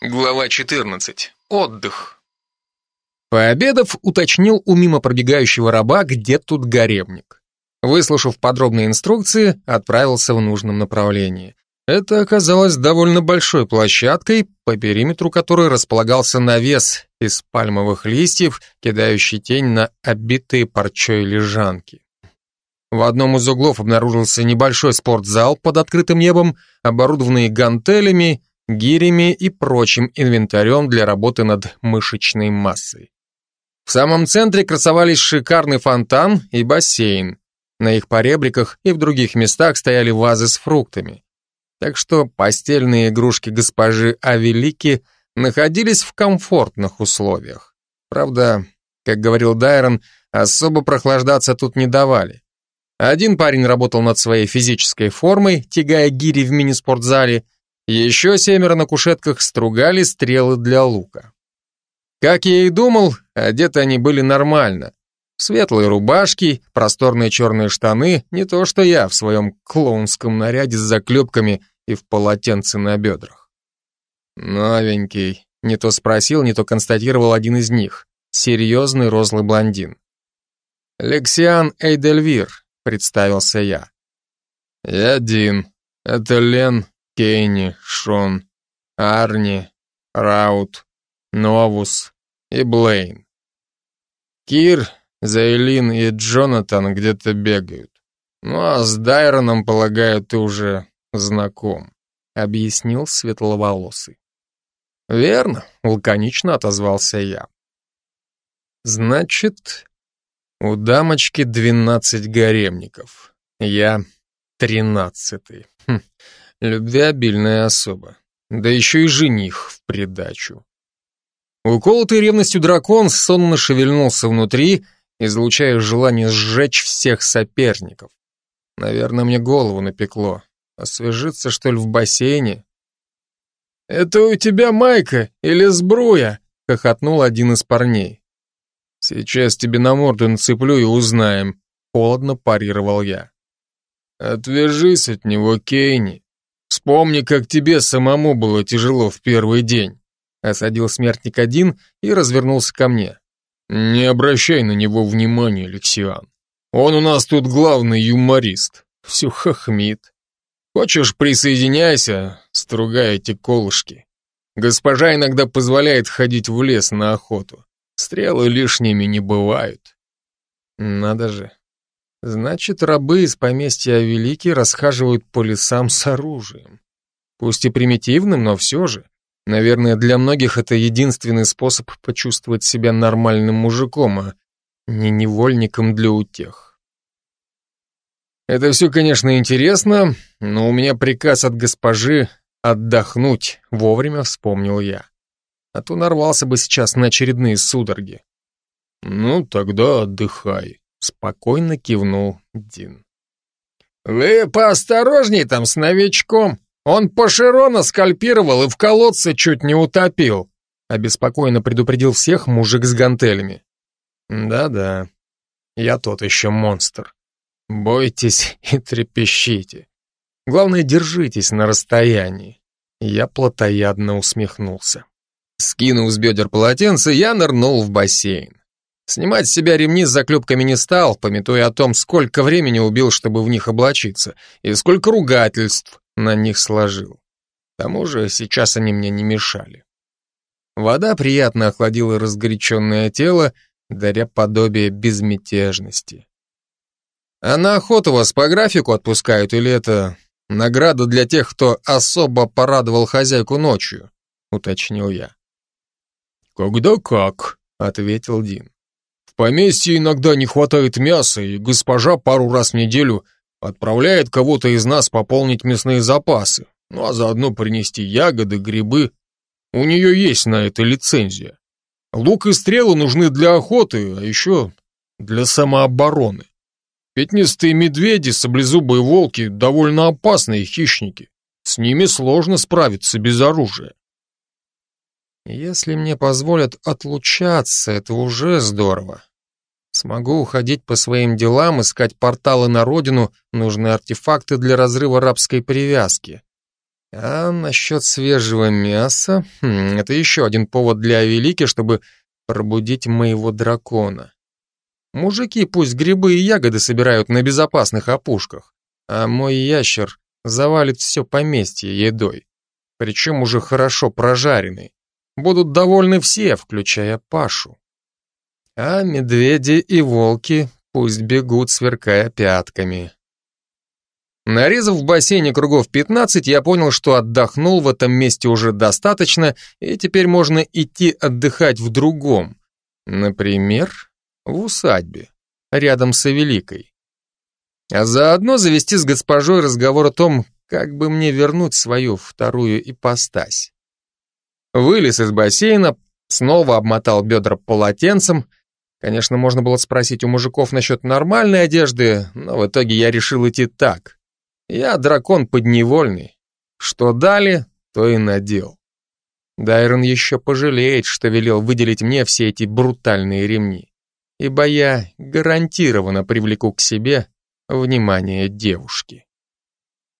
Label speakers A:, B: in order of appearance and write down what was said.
A: Глава 14. Отдых.
B: Пообедав, уточнил у мимо пробегающего раба, где тут гаремник. Выслушав подробные инструкции, отправился в нужном направлении. Это оказалось довольно большой площадкой, по периметру которой располагался навес из пальмовых листьев, кидающий тень на обитые парчой лежанки. В одном из углов обнаружился небольшой спортзал под открытым небом, оборудованный гантелями гирями и прочим инвентарем для работы над мышечной массой. В самом центре красовались шикарный фонтан и бассейн. На их поребриках и в других местах стояли вазы с фруктами. Так что постельные игрушки госпожи Авелики находились в комфортных условиях. Правда, как говорил Дайрон, особо прохлаждаться тут не давали. Один парень работал над своей физической формой, тягая гири в мини-спортзале, еще семеро на кушетках стругали стрелы для лука. Как я и думал, одеты они были нормально. Светлые рубашки, просторные черные штаны, не то что я в своем клоунском наряде с заклепками и в полотенце на бедрах. Новенький, не то спросил, не то констатировал один из них, серьезный розлый блондин. «Лексиан Эйдельвир», — представился я. «Я Дин, это Лен Кейни, Шон, Арни, Раут, Новус и Блейн. Кир, Зайлин и Джонатан где-то бегают. Ну а с Дайроном, полагаю, ты уже знаком, объяснил светловолосый. Верно, лаконично отозвался я. Значит, у дамочки двенадцать гаремников. Я тринадцатый. Хм. Любвеобильная особа. Да еще и жених в придачу. Уколотый ревностью дракон сонно шевельнулся внутри, излучая желание сжечь всех соперников. Наверное, мне голову напекло. Освежиться, что ли, в бассейне? «Это у тебя майка или сбруя?» — хохотнул один из парней. «Сейчас тебе на морду нацеплю и узнаем», — холодно парировал я. «Отвяжись от него, Кейни. Вспомни, как тебе самому было тяжело в первый день. Осадил смертник один и развернулся ко мне. Не обращай на него внимания, Лексиан. Он у нас тут главный юморист. Все хохмит. Хочешь, присоединяйся, стругай эти колышки. Госпожа иногда позволяет ходить в лес на охоту. Стрелы лишними не бывают. Надо же, Значит, рабы из поместья Великий расхаживают по лесам с оружием. Пусть и примитивным, но все же. Наверное, для многих это единственный способ почувствовать себя нормальным мужиком, а не невольником для утех. Это все, конечно, интересно, но у меня приказ от госпожи отдохнуть, вовремя вспомнил я. А то нарвался бы сейчас на очередные судороги. Ну, тогда отдыхай. Спокойно кивнул Дин. «Вы поосторожней там с новичком. Он Пашерона скальпировал и в колодце чуть не утопил», обеспокоенно предупредил всех мужик с гантелями. «Да-да, я тот еще монстр. Бойтесь и трепещите. Главное, держитесь на расстоянии». Я плотоядно усмехнулся. Скинув с бедер полотенце, я нырнул в бассейн. Снимать с себя ремни с заклепками не стал, пометуя о том, сколько времени убил, чтобы в них облачиться, и сколько ругательств на них сложил. К тому же сейчас они мне не мешали. Вода приятно охладила разгоряченное тело, даря подобие безмятежности. А на охоту вас по графику отпускают, или это награда для тех, кто особо порадовал хозяйку ночью? Уточнил я. Когда как, ответил Дин поместье иногда не хватает мяса, и госпожа пару раз в неделю отправляет кого-то из нас пополнить мясные запасы, ну а заодно принести ягоды, грибы. У нее есть на это лицензия. Лук и стрелы нужны для охоты, а еще для самообороны. Пятнистые медведи, саблезубые волки – довольно опасные хищники. С ними сложно справиться без оружия. Если мне позволят отлучаться, это уже здорово. Смогу уходить по своим делам, искать порталы на родину, нужные артефакты для разрыва рабской привязки. А насчет свежего мяса, хм, это еще один повод для Велики, чтобы пробудить моего дракона. Мужики пусть грибы и ягоды собирают на безопасных опушках, а мой ящер завалит все поместье едой, причем уже хорошо прожаренной. Будут довольны все, включая Пашу. А медведи и волки пусть бегут, сверкая пятками. Нарезав в бассейне кругов 15, я понял, что отдохнул в этом месте уже достаточно, и теперь можно идти отдыхать в другом. Например, в усадьбе, рядом с Великой. А заодно завести с госпожой разговор о том, как бы мне вернуть свою вторую ипостась. Вылез из бассейна, снова обмотал бедра полотенцем. Конечно, можно было спросить у мужиков насчет нормальной одежды, но в итоге я решил идти так. Я дракон подневольный. Что дали, то и надел. Дайрон еще пожалеет, что велел выделить мне все эти брутальные ремни, ибо я гарантированно привлеку к себе внимание девушки.